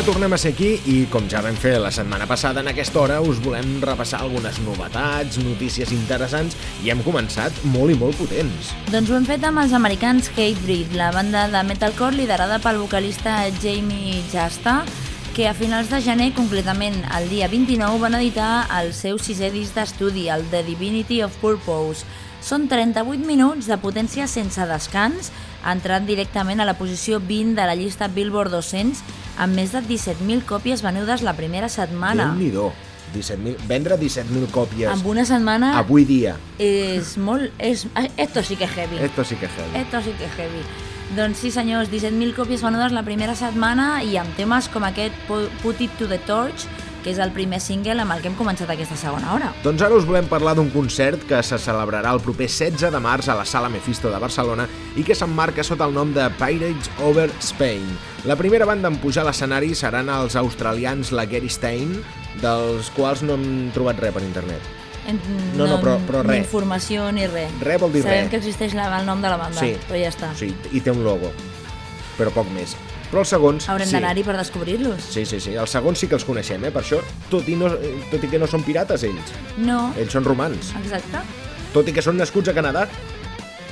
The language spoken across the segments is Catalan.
Ja tornem a ser aquí i, com ja vam fer la setmana passada, en aquesta hora us volem repassar algunes novetats, notícies interessants i hem començat molt i molt potents. Doncs ho hem fet amb els americans Hatebreed, la banda de metalcore liderada pel vocalista Jamie Jasta, que a finals de gener, concretament el dia 29, van editar el seu sisè disc d'estudi, el The Divinity of Purpose. Són 38 minuts de potència sense descans, entrant directament a la posició 20 de la llista Billboard 200 amb més de 17.000 còpies venudes la primera setmana. Déu-n'hi-do. 17 vendre 17.000 còpies Amb una setmana avui dia. és molt... És, esto sí que es heavy. Esto sí que es heavy. Esto sí que es heavy. Doncs sí senyors, 17.000 còpies venudes la primera setmana i amb temes com aquest Put It to the Torch, que és el primer single amb el que hem començat aquesta segona hora. Doncs ara us volem parlar d'un concert que se celebrarà el proper 16 de març a la Sala Mephisto de Barcelona i que s'emmarca sota el nom de Pirates Over Spain. La primera banda en pujar a l'escenari seran els australians la Gary Stein, dels quals no hem trobat res per internet. No, no, però- però Ni res. informació ni res. Res vol dir Sabem res. que existeix la, el nom de la banda, Sí. però ja està. Sí, i té un logo, però poc més. Però els segons... Haurem sí. d'anar-hi per descobrir-los. Sí, sí, sí. Els segons sí que els coneixem, eh? Per això, tot i, no, tot i que no són pirates, ells. No, Ells són romans. exacte. Tot i que són nascuts a Canadà.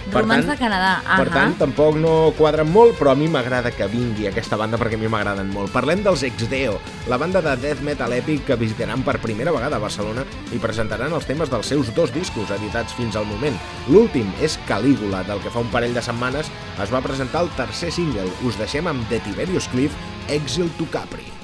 Per Romans tant- de Canadà. Per ahà. tant, tampoc no quadren molt, però a mi m'agrada que vingui aquesta banda perquè a mi m'agraden molt. Parlem dels Exdeo, la banda de death metal èpic que visitaran per primera vegada a Barcelona i presentaran els temes dels seus dos discos editats fins al moment. L'últim és Calígula, del que fa un parell de setmanes es va presentar el tercer single. Us deixem amb The Tiberius Cliff, Exil to Capri.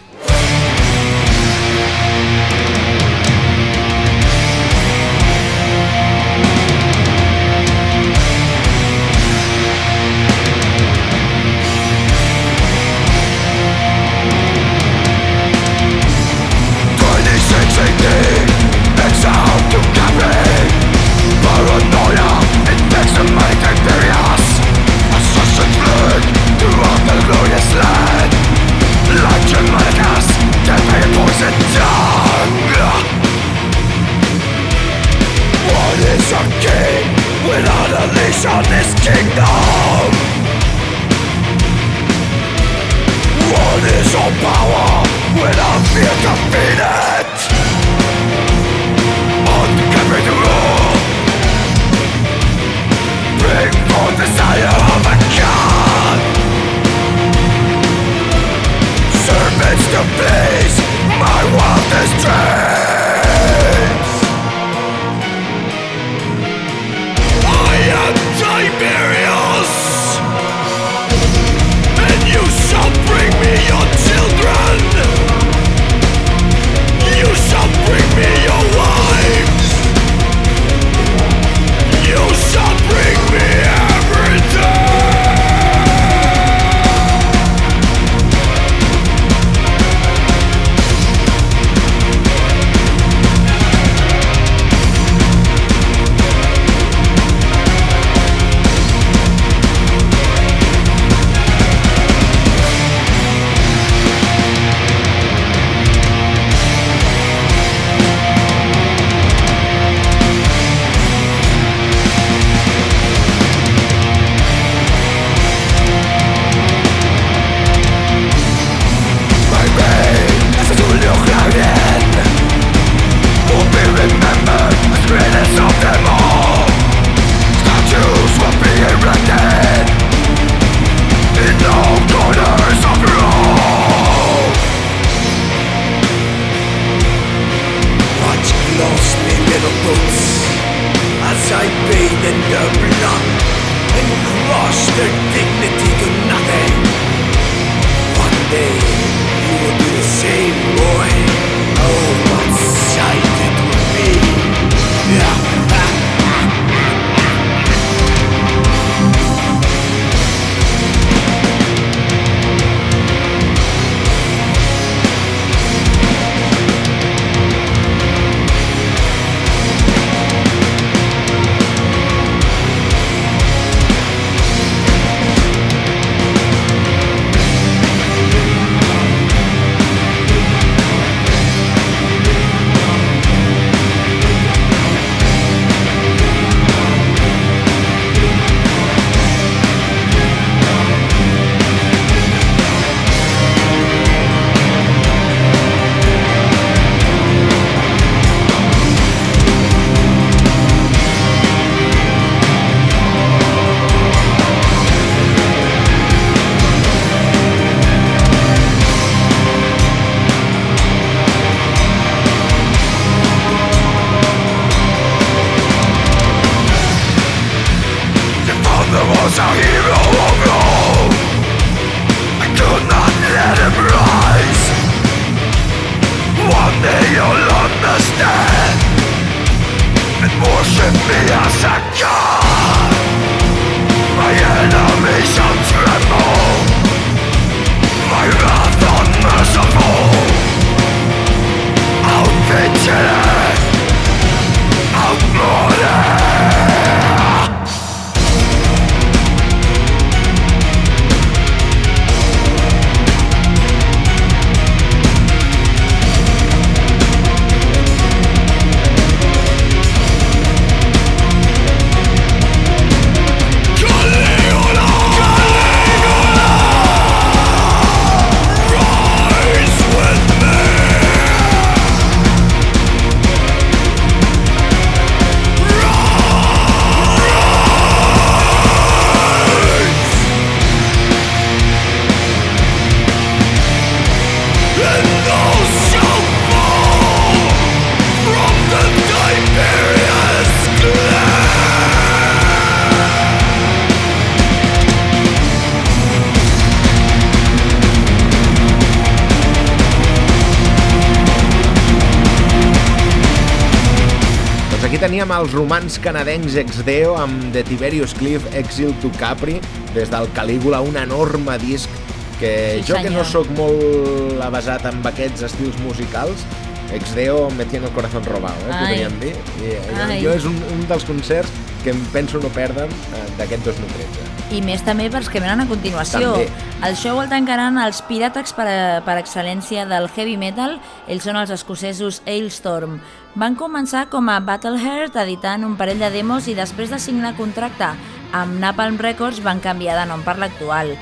Romans canadencs ex-Deo amb The Tiberius Cliff Exil to Capri des del Calígula, un enorme disc que sí, jo senyor. que no sóc molt avasat amb aquests estils musicals ex-Deo me tiene el corazón robado, eh, podríem dir. I, Ai. jo és un, un dels concerts que em penso no perdre'm eh, d'aquest 2013. I més també pels que venen a continuació. També. El show el tancaran els pirates per, a, per excel·lència del heavy metal, ells són els escocesos Ailstorm. Van començar com a Battleheart editant un parell de demos i després de signar contracte amb Napalm Records van canviar de nom per l'actual.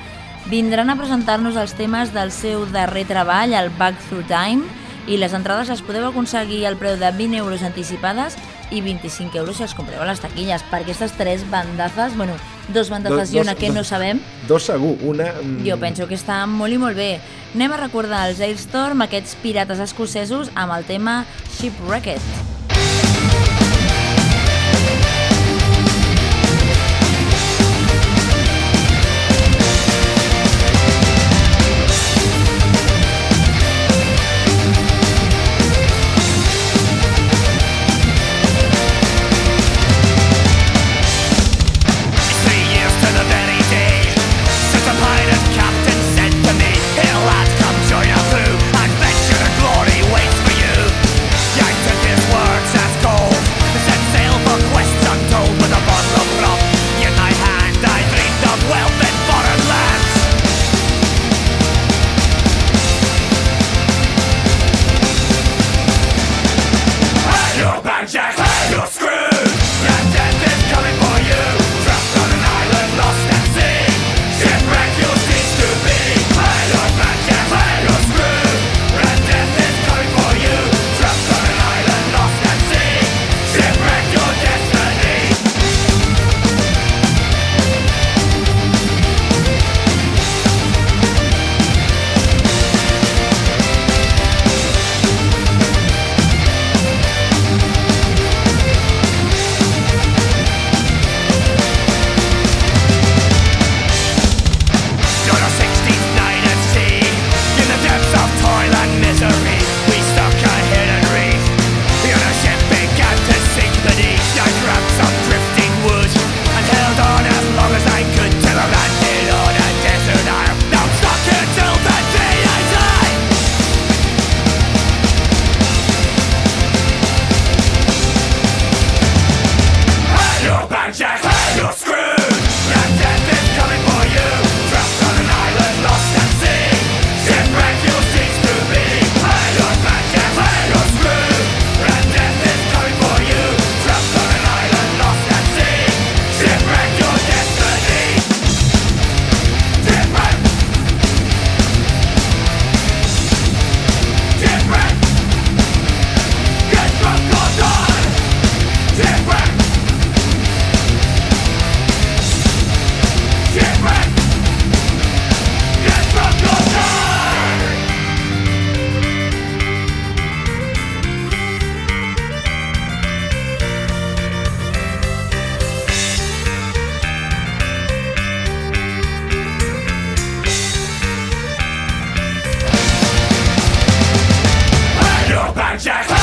Vindran a presentar-nos els temes del seu darrer treball, el Back Through Time, i les entrades les podeu aconseguir al preu de 20 euros anticipades i 25 euros si els compreu a les taquilles, per aquestes tres bandazes, bueno, dos bandazes do, i una que dos, no sabem. Dos segur, una... Mm... Jo penso que està molt i molt bé. Anem a recordar els Ailstorm, aquests pirates escocesos, amb el tema Shipwrecked. Doncs Jack!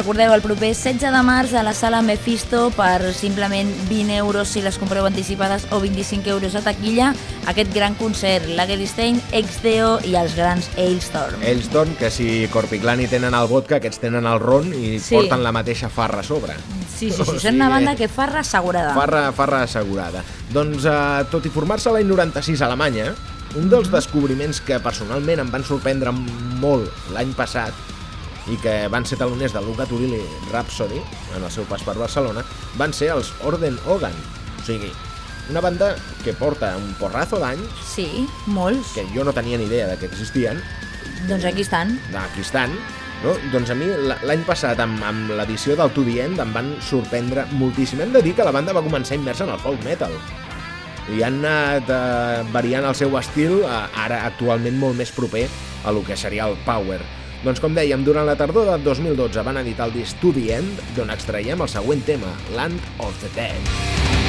Recordeu, el proper 16 de març a la sala Mephisto per simplement 20 euros si les compreu anticipades o 25 euros a taquilla, aquest gran concert, Lagerstein, Exdeo i els grans Ailstorm. Ailstorm, que si Corpiclani tenen el vodka, aquests tenen el ron i sí. porten la mateixa farra a sobre. Sí, sí, sí, o són una banda que farra assegurada. Farra, farra assegurada. Doncs, eh, tot i formar-se l'any 96 a Alemanya, un dels descobriments que personalment em van sorprendre molt l'any passat i que van ser taloners de Luca Turilli Rhapsody en el seu pas per Barcelona, van ser els Orden Ogan. O sigui, una banda que porta un porrazo d'anys. Sí, molts. Que jo no tenia ni idea de que existien. Doncs aquí estan. Aquí estan. No? Doncs a mi l'any passat amb, amb l'edició del To The End em van sorprendre moltíssim. Hem de dir que la banda va començar immersa en el folk metal i han anat eh, variant el seu estil, eh, ara actualment molt més proper a lo que seria el power. Doncs com dèiem, durant la tardor del 2012 van editar el disc To The End, d'on extraiem el següent tema, Land of the Dead.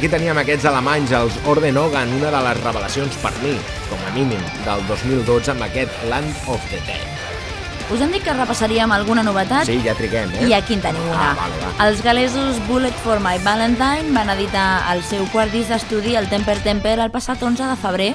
Aquí teníem aquests alemanys, els Orden Ogan, una de les revelacions per mi, com a mínim, del 2012 amb aquest Land of the Dead. Us hem dit que repassaríem alguna novetat Sí, ja triguem, eh? i aquí en tenim una. Ah, vale, va. Els galesos Bullet for My Valentine van editar el seu quart disc d'estudi, el Temper Temper, el passat 11 de febrer,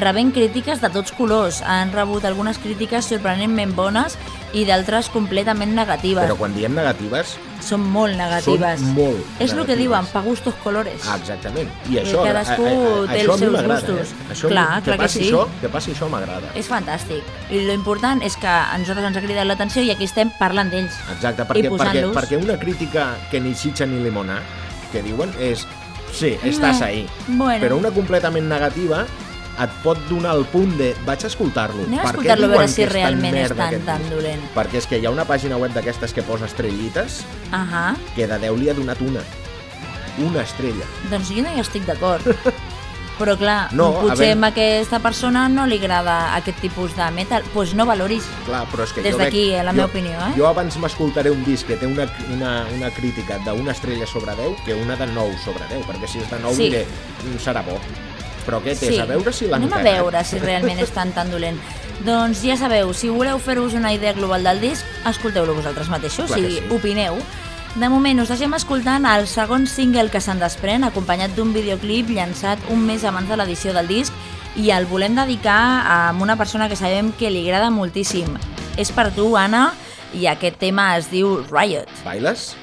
rebent crítiques de tots colors. Han rebut algunes crítiques sorprenentment bones i d'altres completament negatives. Però quan diem negatives, Són molt negatives. Són molt És el que negatives. diuen, pa gustos colores. ah, exactament. I això, cadascú a, a, a, té això els seus gustos. Eh? Això, Clar, que clar que passi sí. Això, que passi això m'agrada. És fantàstic. I lo important és que a nosaltres ens ha cridat l'atenció i aquí estem parlant d'ells. Exacte, I perquè, perquè, perquè una crítica que ni xitxa ni limona, que diuen, és... Sí, estàs No, ahí. bueno. Però una completament negativa et pot donar el punt de vaig a escoltar-lo. Anem a escoltar-lo a veure si que és tan realment és tan, tan dolent. Perquè és que hi ha una pàgina web d'aquestes que posa estrellites Ahà. que de 10 li ha donat una. Una estrella. Doncs jo no hi estic d'acord. Però clar, No, a potser veure- a aquesta persona no li agrada aquest tipus de metal. Doncs pues no valoris. Clar, però és que Des d'aquí, eh, la jo- meva opinió, eh? Jo abans m'escoltaré un disc que té una, una, una crítica d'una estrella sobre 10 que una de 9 sobre 10, perquè si és de 9 Sí. diré, "Mm, serà bo. Però què tens? A veure si l'han Anem a veure si realment és tan tan dolent. Doncs ja sabeu, si voleu fer-vos una idea global del disc, escolteu-lo vosaltres mateixos Clar sí. opineu. De moment us deixem escoltant el segon single que se'n desprèn, acompanyat d'un videoclip llançat un mes abans de l'edició del disc i el volem dedicar a una persona que sabem que li agrada moltíssim. És per tu, Anna, i aquest tema es diu Riot. Bailes?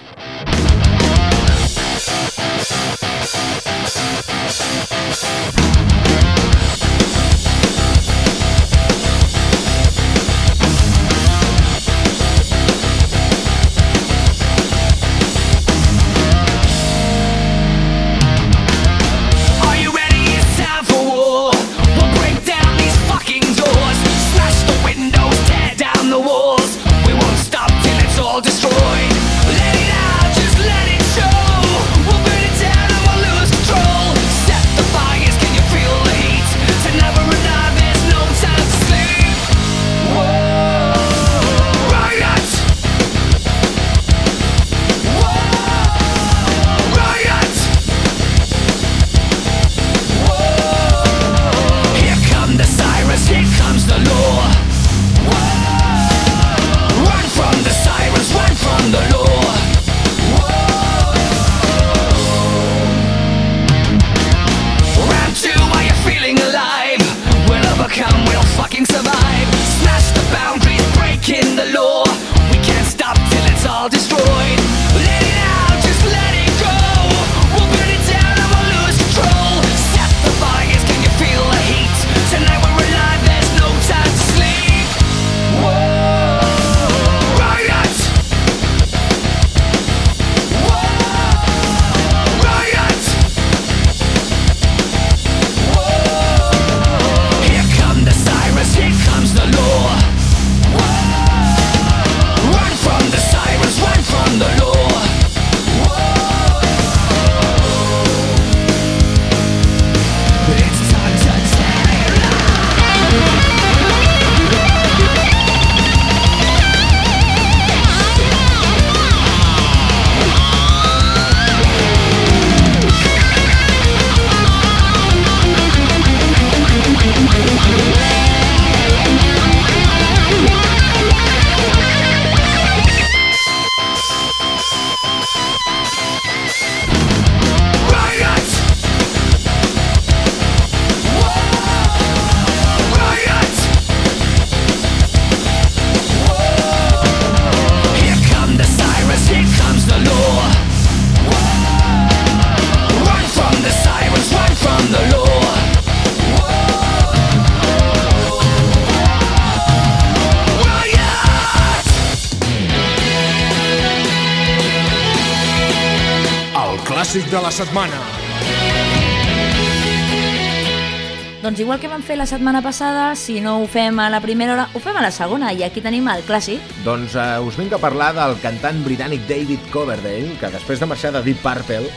Setmana. Doncs igual que vam fer la setmana passada, si no ho fem a la primera hora, ho fem a la segona, i aquí tenim el clàssic. Doncs eh, us vinc a parlar del cantant britànic David Coverdale, que després de marxar de Deep Purple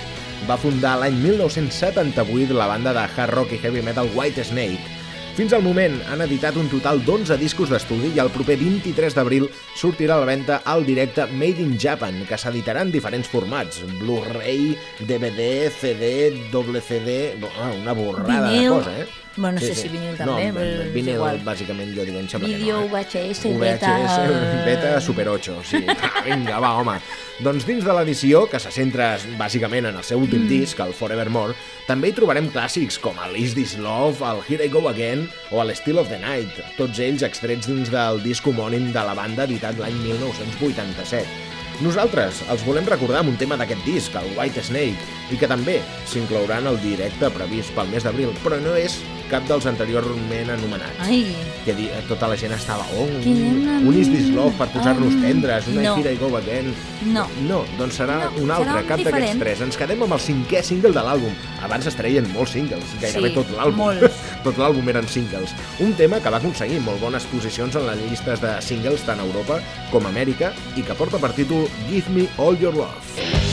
va fundar l'any 1978 la banda de hard rock i heavy metal White Snake, Fins al moment han editat un total d'11 discos d'estudi i el proper 23 d'abril sortirà a la venda al directe Made in Japan, que s'editarà en diferents formats, Blu-ray, DVD, CD, doble CD... Ah, una borrada Vinil. de cosa, eh? Bueno, no sé si vinil també, No, però és vinil, igual. bàsicament, jo diria, em sembla Vídeo, que no, eh? VHS, beta... VHS, beta Super 8, sí. Ah, Vinga, va, home. Doncs dins de l'edició, que se centra bàsicament en el seu últim mm. disc, el Forevermore, també hi trobarem clàssics com el Is This Love, el Here I Go Again o el Still of the Night, tots ells extrets dins del disc homònim de la banda editat l'any 1987. Nosaltres els volem recordar amb un tema d'aquest disc, el White Snake, i que també s'inclourà en el directe previst pel mes d'abril, però no és cap dels anteriorment anomenats. Ai, Que di- tota la gent estava, oh, un, un Is This Love per posar-nos Ah, tendres, una no. Here I Go Again. no. No, doncs serà No, un serà altre, un cap d'aquests tres. Ens quedem amb el cinquè single de l'àlbum. Abans es treien molts singles, gairebé Sí, tot l'àlbum. molts. tot l'àlbum eren singles. Un tema que va aconseguir molt bones posicions en les llistes de singles tant a Europa com a Amèrica i que porta per títol Give Me All Your Love.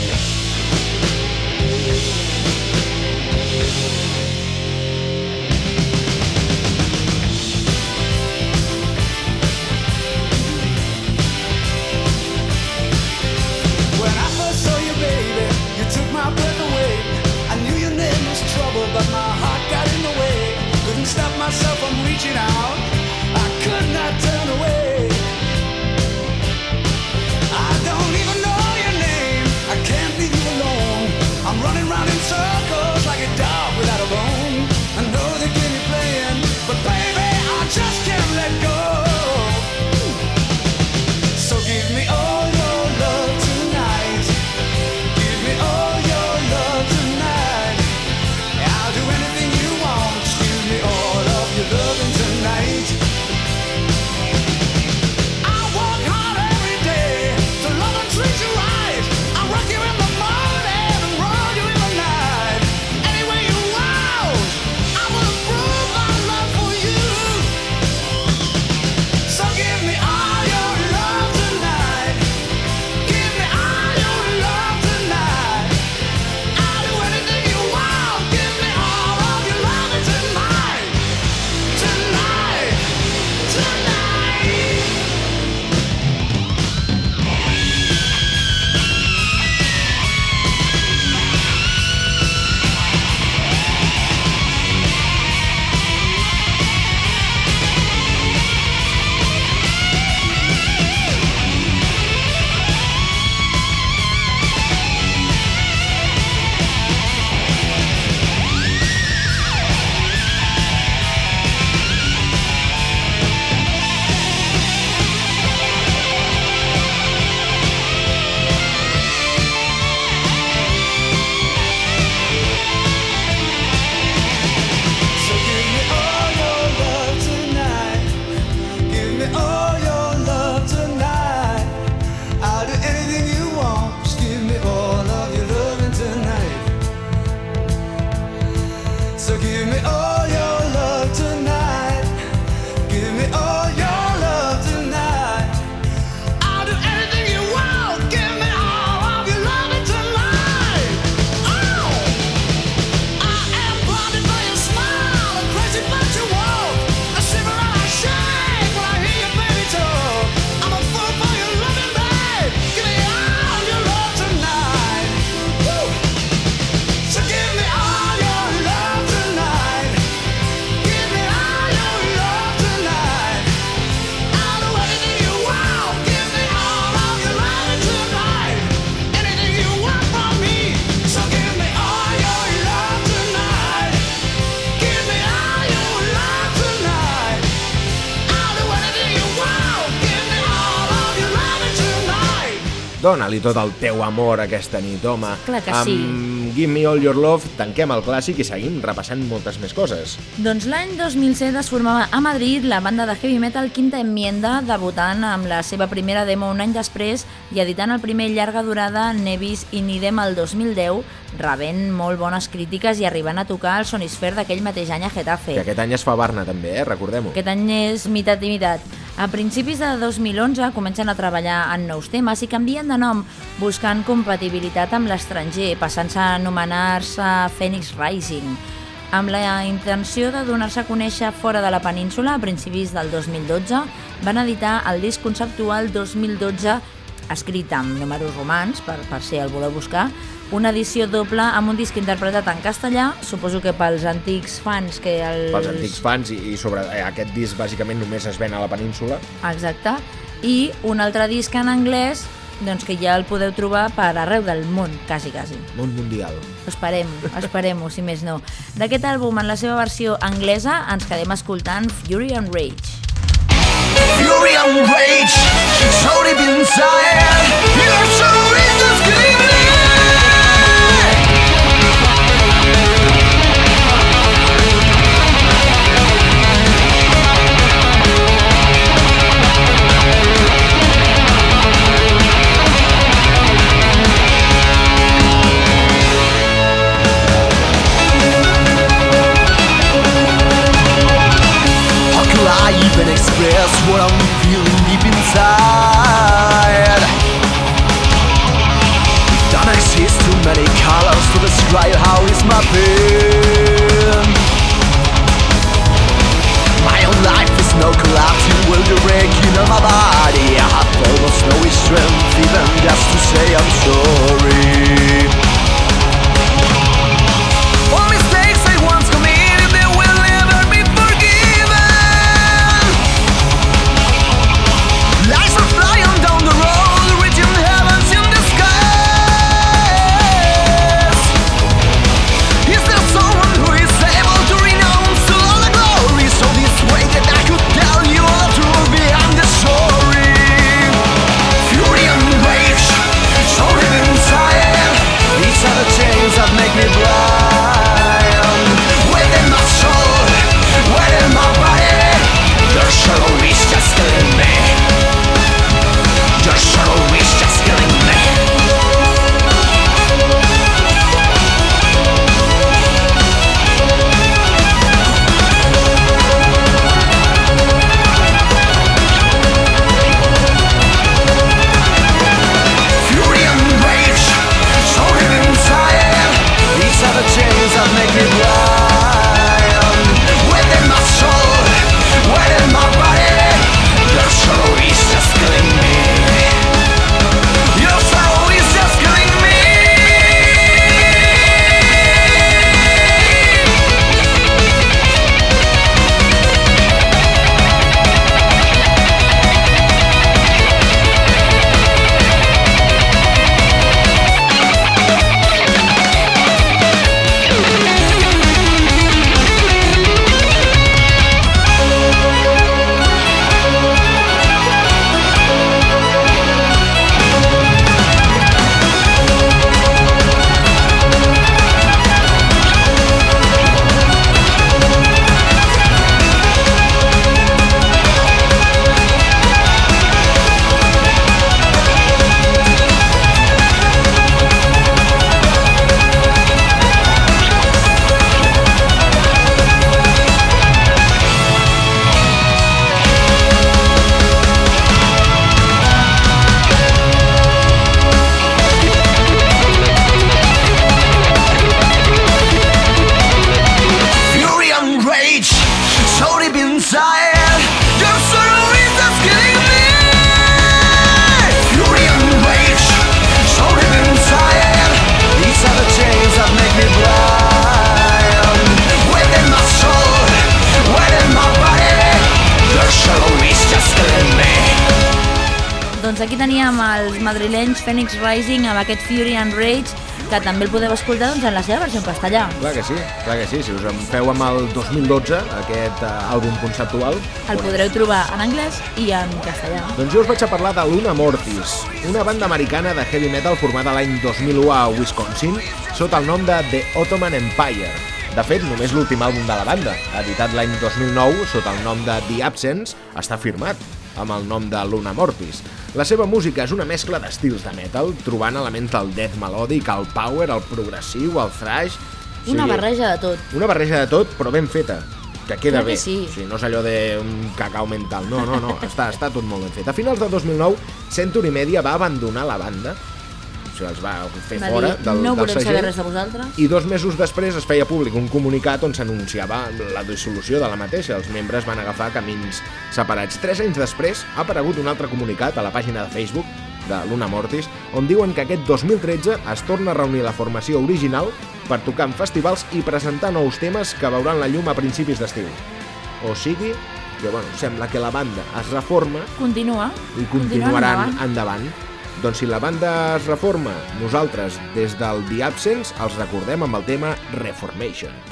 Dóna-li tot el teu amor aquesta nit, home. Clar que sí. Amb Give Me All Your Love tanquem el clàssic i seguim repassant moltes més coses. Doncs l'any 2007 es formava a Madrid la banda de heavy metal Quinta Enmienda, debutant amb la seva primera demo un any després i editant el primer llarga durada Nevis in Idem el 2010, rebent molt bones crítiques i arribant a tocar el Sonisfer d'aquell mateix any a Getafe. Que aquest any es fa Barna també, eh? recordem-ho. Aquest any és mitat i mitat. A principis de 2011 comencen a treballar en nous temes i canvien de nom, buscant compatibilitat amb l'estranger, passant-se a anomenar-se Phoenix Rising. Amb la intenció de donar-se a conèixer fora de la península a principis del 2012, van editar el disc conceptual 2012 escrit amb números romans, per, per si el voleu buscar, una edició doble amb un disc interpretat en castellà, suposo que pels antics fans que els... Pels antics fans i, i sobre eh, aquest disc bàsicament només es ven a la península. Exacte. I un altre disc en anglès doncs que ja el podeu trobar per arreu del món, quasi, quasi. Món mundial. Esperem-ho, esperem-ho, si més no. D'aquest àlbum, en la seva versió anglesa, ens quedem escoltant Fury and Rage. Fury and rage, deep inside. You're so indiscriminate. How que també el podeu escoltar doncs, en la seva versió en castellà. Clar que sí, clar que sí. Si us en feu amb el 2012, aquest uh, àlbum conceptual... El podreu trobar en anglès i en castellà. Doncs jo us vaig a parlar de Luna Mortis, una banda americana de heavy metal formada l'any 2001 a Wisconsin sota el nom de The Ottoman Empire. De fet, només l'últim àlbum de la banda, editat l'any 2009 sota el nom de The Absence, està firmat amb el nom de Luna Mortis. La seva música és una mescla d'estils de metal, trobant elements del death melòdic, el power, el progressiu, el thrash... O Una sigui, barreja de tot. Una barreja de tot, però ben feta que queda Clar que bé. sí. O sigui, no és allò d'un cacau mental. No, no, no. està, està tot molt ben fet. A finals de 2009, Century Media va abandonar la banda o sigui, els va fer Va fora dir, del, no del segell. res de vosaltres. I dos mesos després es feia públic un comunicat on s'anunciava la dissolució de la mateixa. Els membres van agafar camins separats. Tres anys després ha aparegut un altre comunicat a la pàgina de Facebook de Luna Mortis, on diuen que aquest 2013 es torna a reunir la formació original per tocar en festivals i presentar nous temes que veuran la llum a principis d'estiu. O sigui, que bueno, sembla que la banda es reforma Continua. i Continua continuaran endavant. endavant. Doncs si la banda es reforma, nosaltres, des del The Absence, els recordem amb el tema Reformation.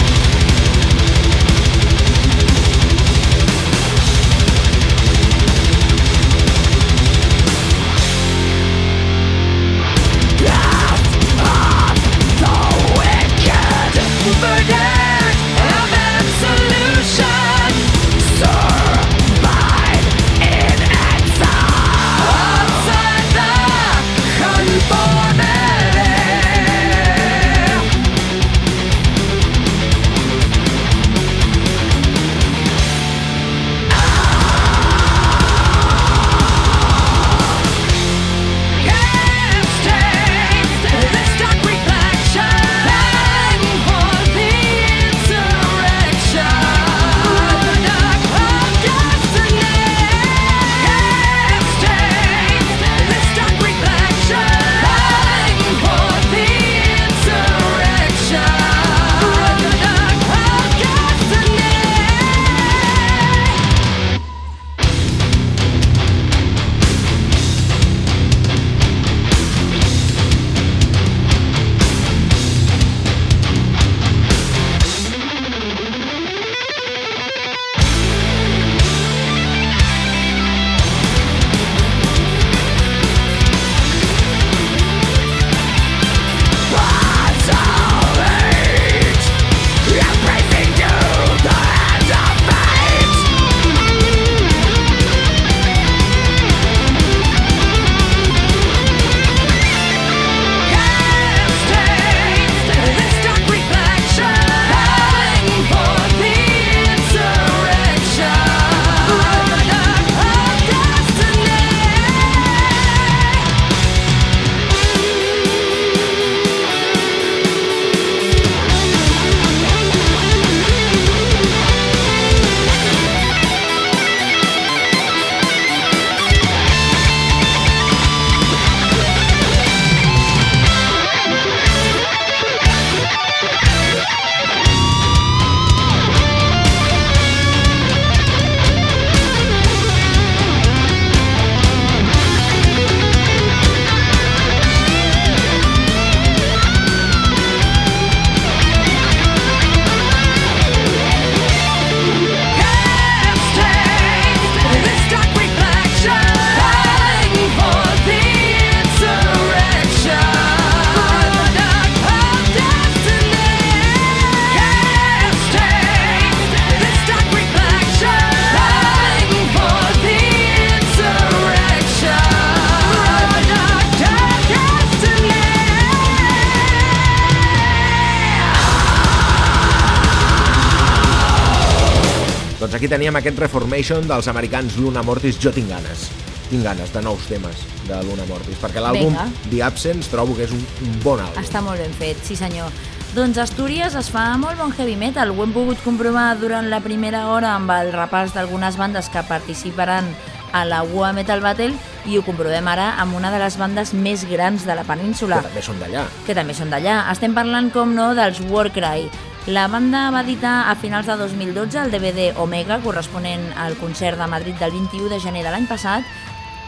Teníem aquest Reformation dels americans Luna Mortis. Jo tinc ganes. Tinc ganes de nous temes de Luna Mortis, perquè l'àlbum. The Absence trobo que és un, un bon àlbum. Està molt ben fet, sí senyor. Doncs Astúries es fa molt bon heavy metal. Ho hem pogut comprovar durant la primera hora amb el repàs d'algunes bandes que participaran a la UA Metal Battle i ho comprovem ara amb una de les bandes més grans de la península Que també són d'allà. que també són d'allà. Estem parlant, com no, dels Warcry. La banda va editar a finals de 2012 el DVD Omega, corresponent al concert de Madrid del 21 de gener de l'any passat,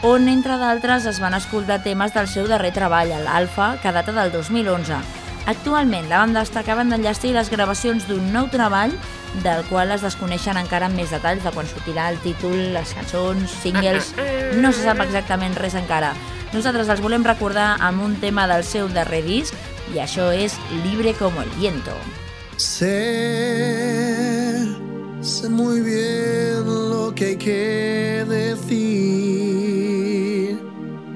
on, entre d'altres, es van escoltar temes del seu darrer treball, l'Alfa, que data del 2011. Actualment, la banda està acabant d'enllestir les gravacions d'un nou treball, del qual es desconeixen encara amb més detalls de quan sortirà el títol, les cançons, singles... No se sap exactament res encara. Nosaltres els volem recordar amb un tema del seu darrer disc, i això és Libre como el viento. Sé, sé muy bien lo que hay que decir,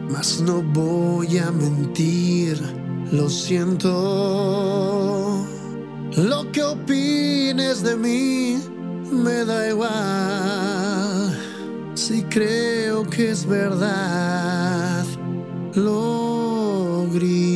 mas no voy a mentir, lo siento. Lo que opines de mí me da igual, si creo que es verdad, lo grito.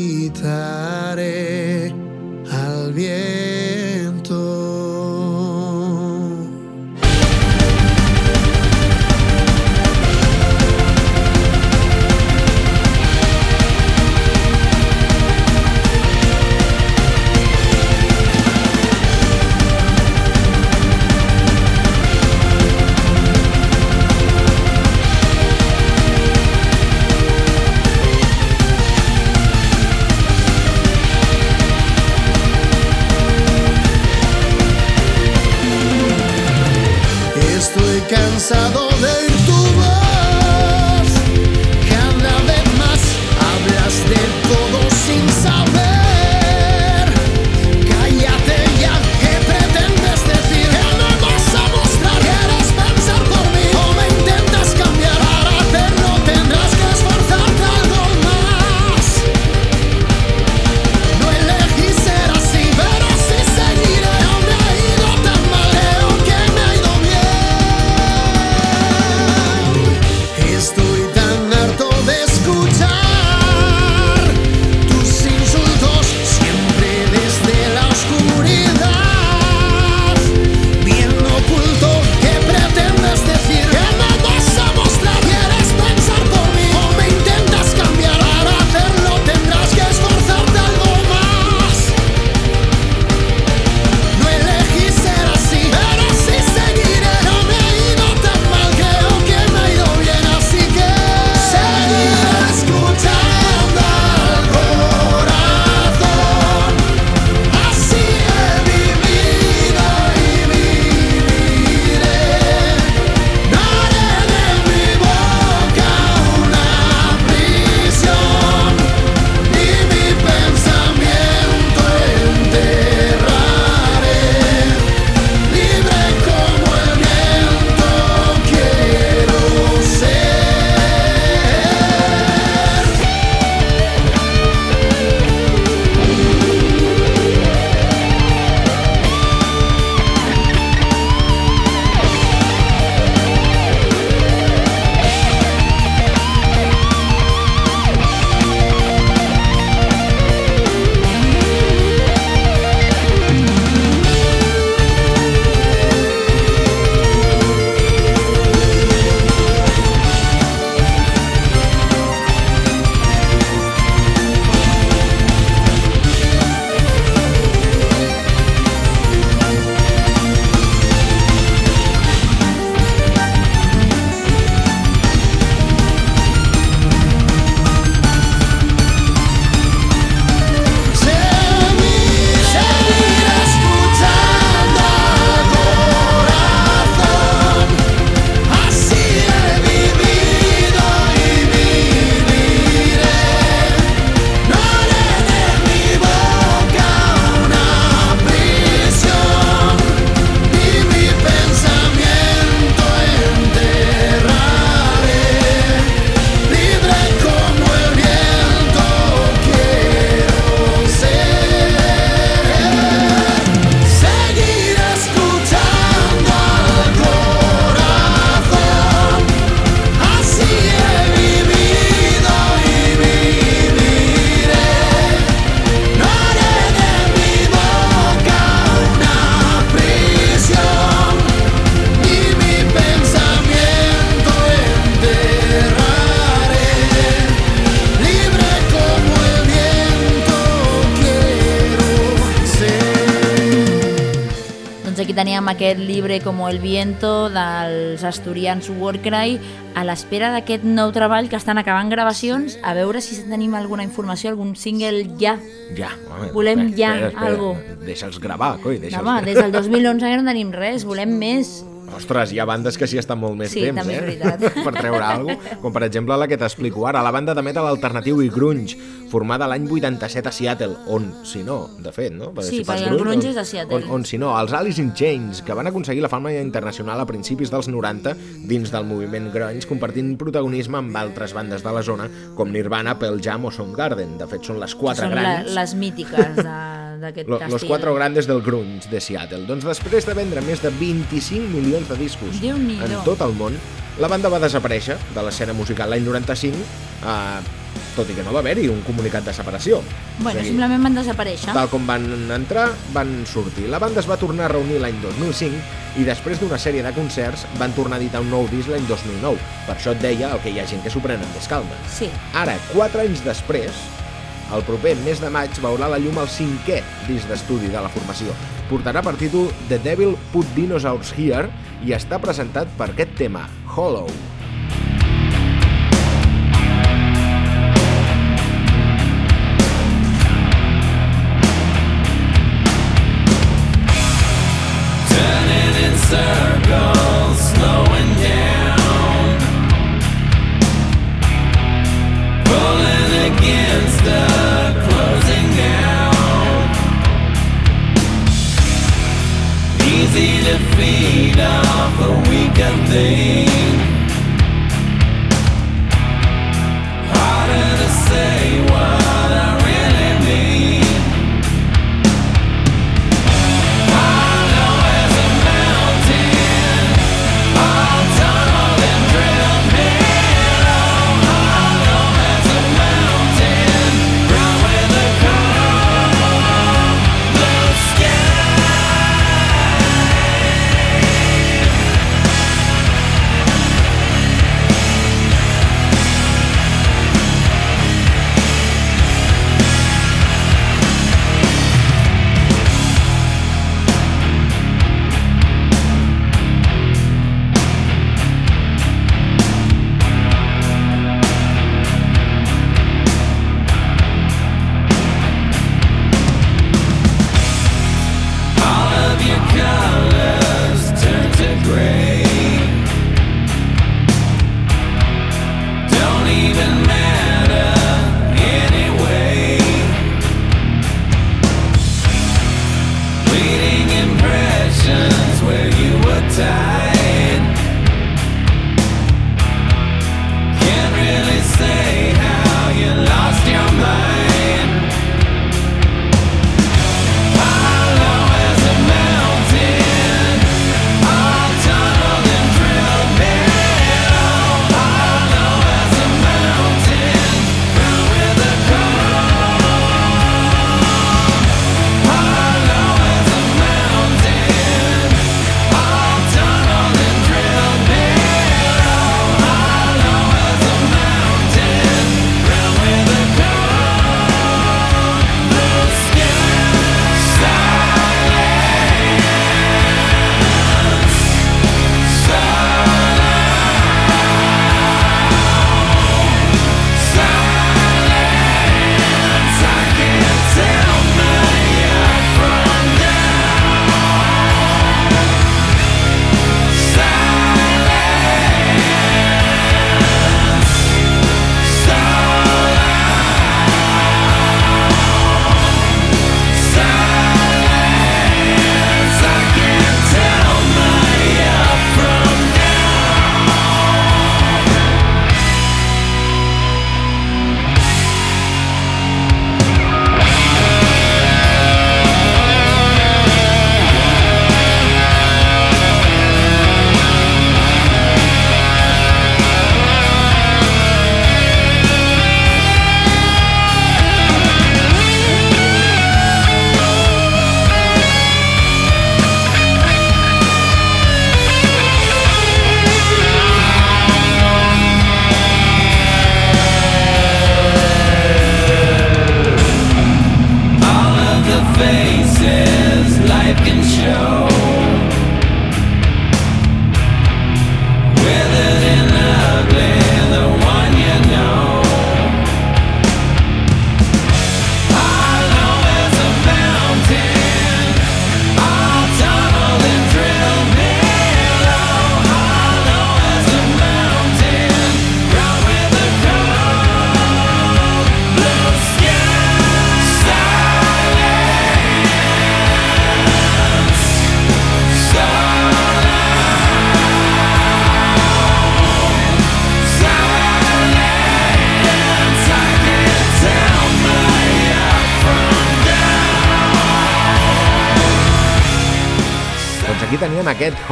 Doncs teníem aquest Libre como el viento dels asturians Warcry a l'espera d'aquest nou treball que estan acabant gravacions a veure si tenim alguna informació, algun single ja. Ja, home, Volem ja algo. Deixa'ls gravar, coi, deixa'ls Home, des del 2011 ja no tenim res, volem més. Ostres, hi ha bandes que s'hi estan molt més Sí, temps, també eh? per treure alguna cosa, com per exemple la que t'explico ara, la banda de metal alternatiu i grunge, formada l'any 87 a Seattle, on, si no, de fet, no? Sí, si perquè el grunge és de Seattle. On, on, si no, els Alice in Chains, que van aconseguir la fama internacional a principis dels 90 dins del moviment grunge, compartint protagonisme amb altres bandes de la zona, com Nirvana, Pearl Jam o Soundgarden. De fet, són les quatre Són la, grans... les mítiques de- d'aquest Lo-. Los cuatro grandes del grunge de Seattle. Doncs després de vendre més de 25 milions de discos en tot el món, la banda va desaparèixer de l'escena musical l'any 95 eh, tot i que no va haver-hi un comunicat de separació. Bueno, O sigui, simplement van desaparèixer. Tal com van entrar, van sortir. La banda es va tornar a reunir l'any 2005 i després d'una sèrie de concerts van tornar a editar un nou disc l'any 2009. Per això et deia el que hi ha gent que s'ho pren amb més calma. Sí. Ara, 4 anys després, el proper mes de maig veurà la llum el cinquè disc d'estudi de la formació. Portarà per títol The Devil Put Dinosaurs Here i està presentat per aquest tema, Hollow.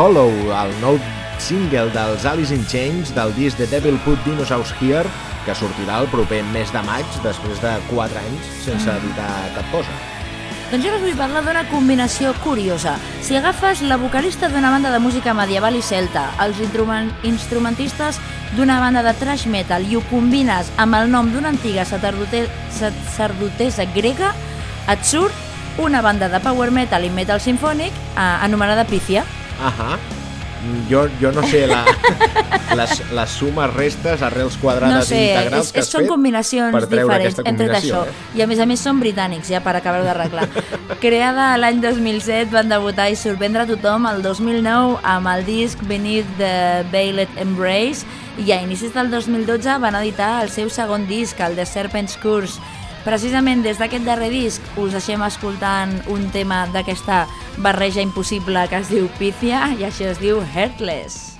Hollow, el nou single dels Alice in Chains del disc The Devil Put Dinosaurs Here, que sortirà el proper mes de maig, després de 4 anys sense editar cap cosa. Doncs jo us vull parlar d'una combinació curiosa. Si agafes la vocalista d'una banda de música medieval i celta, els instrument instrumentistes d'una banda de thrash metal i ho combines amb el nom d'una antiga sacerdote sacerdotessa grega, et surt una banda de power metal i metal sinfònic eh, anomenada Pícia. Ahà. Mm, Jo, jo no sé la, les, les sumes, restes, arrels quadrades No sé, integrals és, que és, has són fet combinacions per treure diferents aquesta entre combinació, això. Eh? I a més a més són britànics, ja per acabar d'arreglar. Creada l'any 2007, van debutar i sorprendre tothom el 2009 amb el disc Beneath the Veiled Embrace i a inicis del 2012 van editar el seu segon disc, el The Serpent's Curse. Precisament des d'aquest darrer disc us deixem escoltant un tema d'aquesta barreja impossible que es diu Pythia i això es diu Heartless.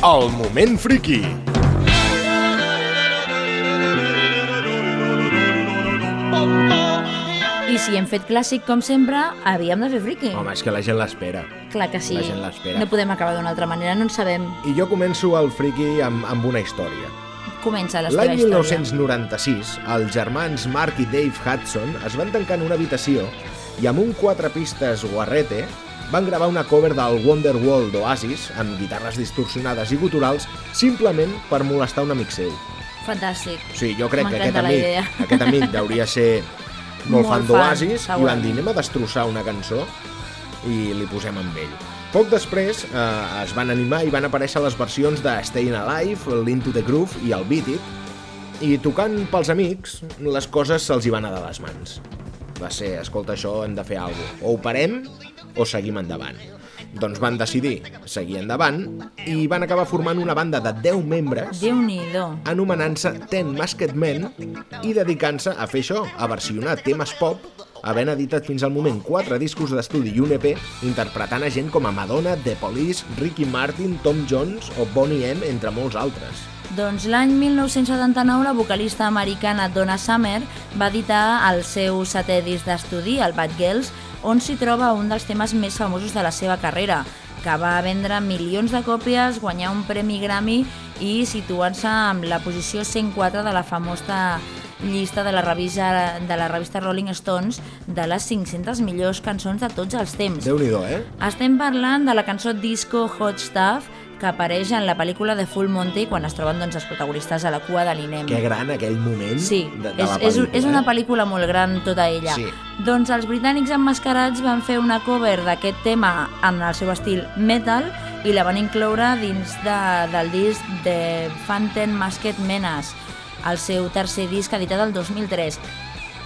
El moment friki. I si hem fet clàssic com sempre, havíem de fer friki. Home, és que la gent l'espera. Clar que sí. la gent l'espera. No podem acabar d'una altra manera, no en sabem. I jo començo el friki amb, amb una història. Comença la L'any història. 1996, els germans Mark i Dave Hudson es van tancar en una habitació i amb un quatre pistes guarrete van gravar una cover del Wonderwall d'Oasis amb guitarres distorsionades i guturals simplement per molestar un amic seu. Fantàstic. Sigui, jo crec que aquest amic, aquest amic hauria ser molt, Molt fan d'Oasis i van dir anem a destrossar una cançó i li posem amb ell. Poc després eh, es van animar i van aparèixer les versions de Stayin' Alive, l'Into the Groove i el Beat It, i tocant pels amics, les coses se'ls hi van anar de les mans. Va ser, escolta, això hem de fer alguna cosa. O ho parem o seguim endavant. Doncs van decidir seguir endavant i van acabar formant una banda de 10 membres anomenant-se Ten Masked Men i dedicant-se a fer això, a versionar temes pop, havent editat fins al moment 4 discos d'estudi i un EP, interpretant a gent com a Madonna, The Police, Ricky Martin, Tom Jones o Boney M, entre molts altres. Doncs l'any 1979 la vocalista americana Donna Summer va editar el seu setè disc d'estudi, el Bad Girls, on s'hi troba un dels temes més famosos de la seva carrera, que va vendre milions de còpies, guanyar un premi Grammy i situant-se en la posició 104 de la famosa llista de la revista, de la revista Rolling Stones de les 500 millors cançons de tots els temps. déu nhi eh? Estem parlant de la cançó Disco Hot Stuff que apareix en la pel·lícula de Full Monty quan es troben doncs, els protagonistes a la cua de l'Inem. Que gran aquell moment Sí, de, de és, la és, pel·lícula. és una eh? pel·lícula molt gran tota ella. Sí. Doncs els britànics emmascarats van fer una cover d'aquest tema en el seu estil metal i la van incloure dins de, del disc de Phantom Masked Menace, el seu tercer disc editat el 2003.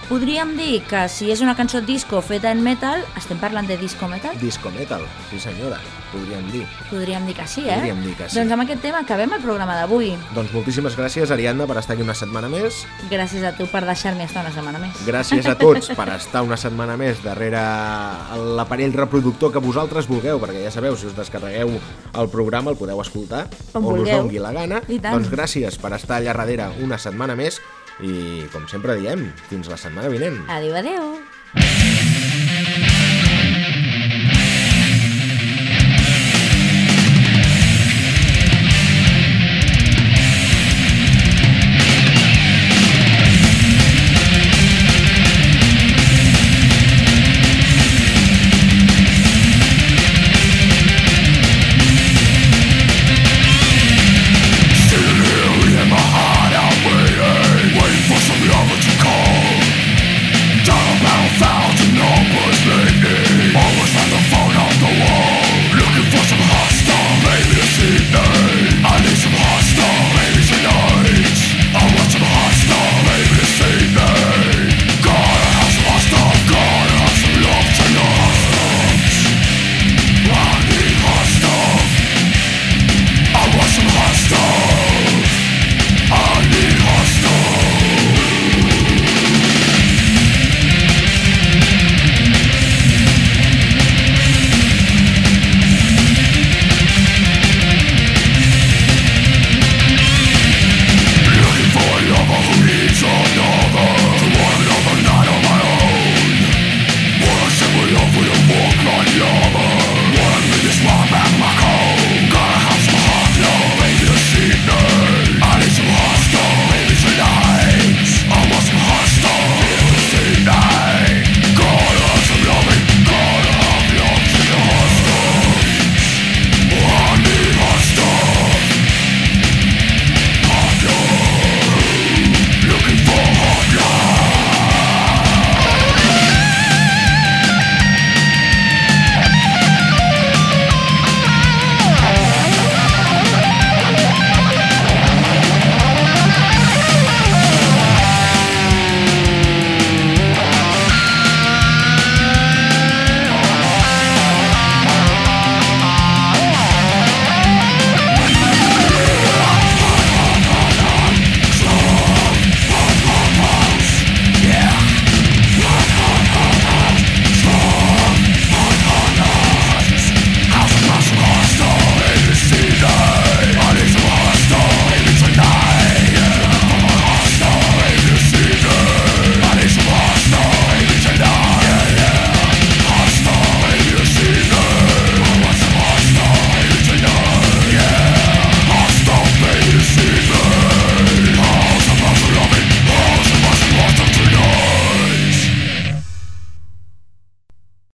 Podríem dir que si és una cançó disco feta en metal, estem parlant de disco metal? Disco metal, sí senyora, podríem dir. Podríem dir que sí, eh? Podríem dir que sí. Doncs amb aquest tema acabem el programa d'avui. Doncs moltíssimes gràcies, Ariadna, per estar aquí una setmana més. Gràcies a tu per deixar-me estar una setmana més. Gràcies a tots per estar una setmana més darrere l'aparell reproductor que vosaltres vulgueu, perquè ja sabeu, si us descarregueu el programa el podeu escoltar On on us vulgueu. dongui la gana. Doncs gràcies per estar allà darrere una setmana més i, com sempre diem, fins la setmana vinent. Adéu, adéu.